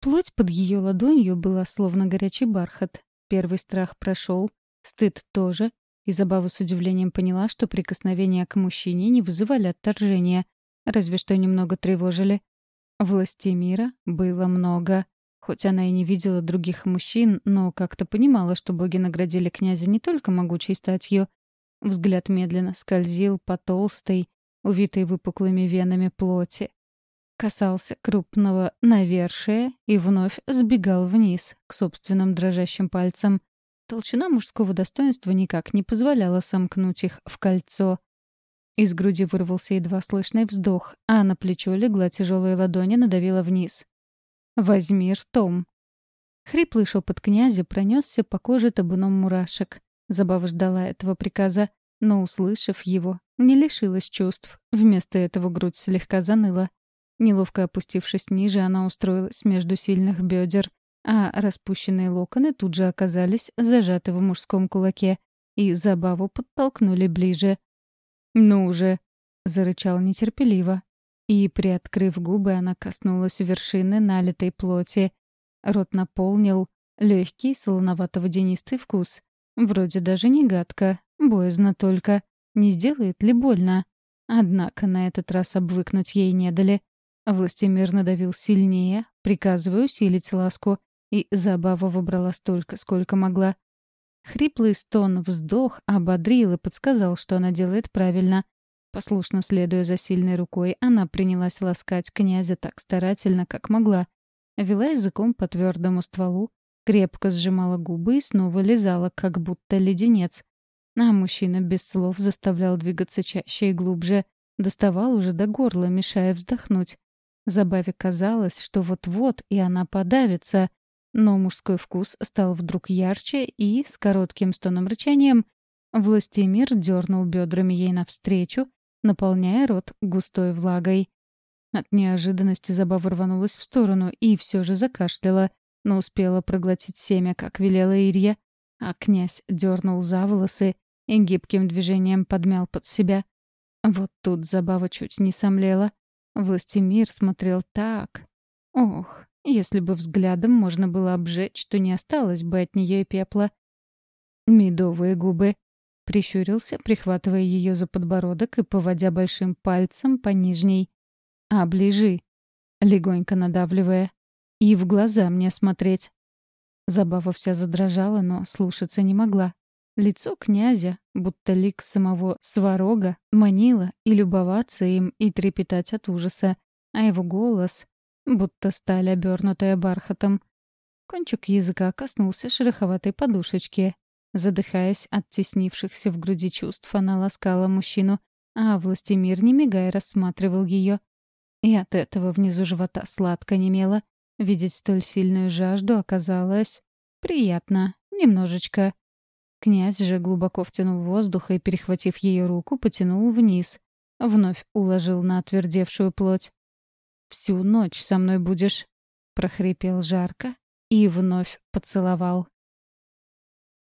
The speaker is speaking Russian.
Плоть под ее ладонью была словно горячий бархат. Первый страх прошел, стыд тоже, и Забава с удивлением поняла, что прикосновения к мужчине не вызывали отторжения, разве что немного тревожили. Власти мира было много. Хоть она и не видела других мужчин, но как-то понимала, что боги наградили князя не только могучей статью. Взгляд медленно скользил по толстой, увитой выпуклыми венами плоти. Касался крупного навершия и вновь сбегал вниз, к собственным дрожащим пальцам. Толщина мужского достоинства никак не позволяла сомкнуть их в кольцо. Из груди вырвался едва слышный вздох, а на плечо легла тяжелая ладонь и надавила вниз. «Возьми ртом». Хриплый шепот князя пронесся по коже табуном мурашек. Забава ждала этого приказа, но, услышав его, не лишилась чувств. Вместо этого грудь слегка заныла. Неловко опустившись ниже, она устроилась между сильных бедер, а распущенные локоны тут же оказались зажаты в мужском кулаке и забаву подтолкнули ближе. «Ну же!» — зарычал нетерпеливо. И, приоткрыв губы, она коснулась вершины налитой плоти. Рот наполнил легкий солоновато-водянистый вкус. Вроде даже не гадко, боязно только. Не сделает ли больно? Однако на этот раз обвыкнуть ей не дали. Властимир надавил сильнее, приказывая усилить ласку, и Забава выбрала столько, сколько могла. Хриплый стон-вздох ободрил и подсказал, что она делает правильно. Послушно следуя за сильной рукой, она принялась ласкать князя так старательно, как могла. Вела языком по твердому стволу, крепко сжимала губы и снова лизала, как будто леденец. А мужчина без слов заставлял двигаться чаще и глубже, доставал уже до горла, мешая вздохнуть. Забаве казалось, что вот-вот и она подавится, но мужской вкус стал вдруг ярче, и, с коротким стоном рычанием, Властимир дернул бедрами ей навстречу, наполняя рот густой влагой. От неожиданности забава рванулась в сторону и все же закашляла, но успела проглотить семя, как велела Ирья, а князь дернул за волосы и гибким движением подмял под себя. Вот тут забава чуть не сомлела. Властимир смотрел так. Ох, если бы взглядом можно было обжечь, то не осталось бы от нее и пепла. Медовые губы. Прищурился, прихватывая ее за подбородок и поводя большим пальцем по нижней. «Оближи», легонько надавливая. «И в глаза мне смотреть». Забава вся задрожала, но слушаться не могла. Лицо князя, будто лик самого сварога, манило и любоваться им, и трепетать от ужаса, а его голос будто сталь, обернутая бархатом. Кончик языка коснулся шероховатой подушечки. Задыхаясь от теснившихся в груди чувств, она ласкала мужчину, а Властимир, не мигая, рассматривал ее. И от этого внизу живота сладко немело. Видеть столь сильную жажду оказалось приятно, немножечко. Князь же глубоко втянул воздух и, перехватив ее руку, потянул вниз. Вновь уложил на отвердевшую плоть. «Всю ночь со мной будешь», — прохрипел жарко и вновь поцеловал.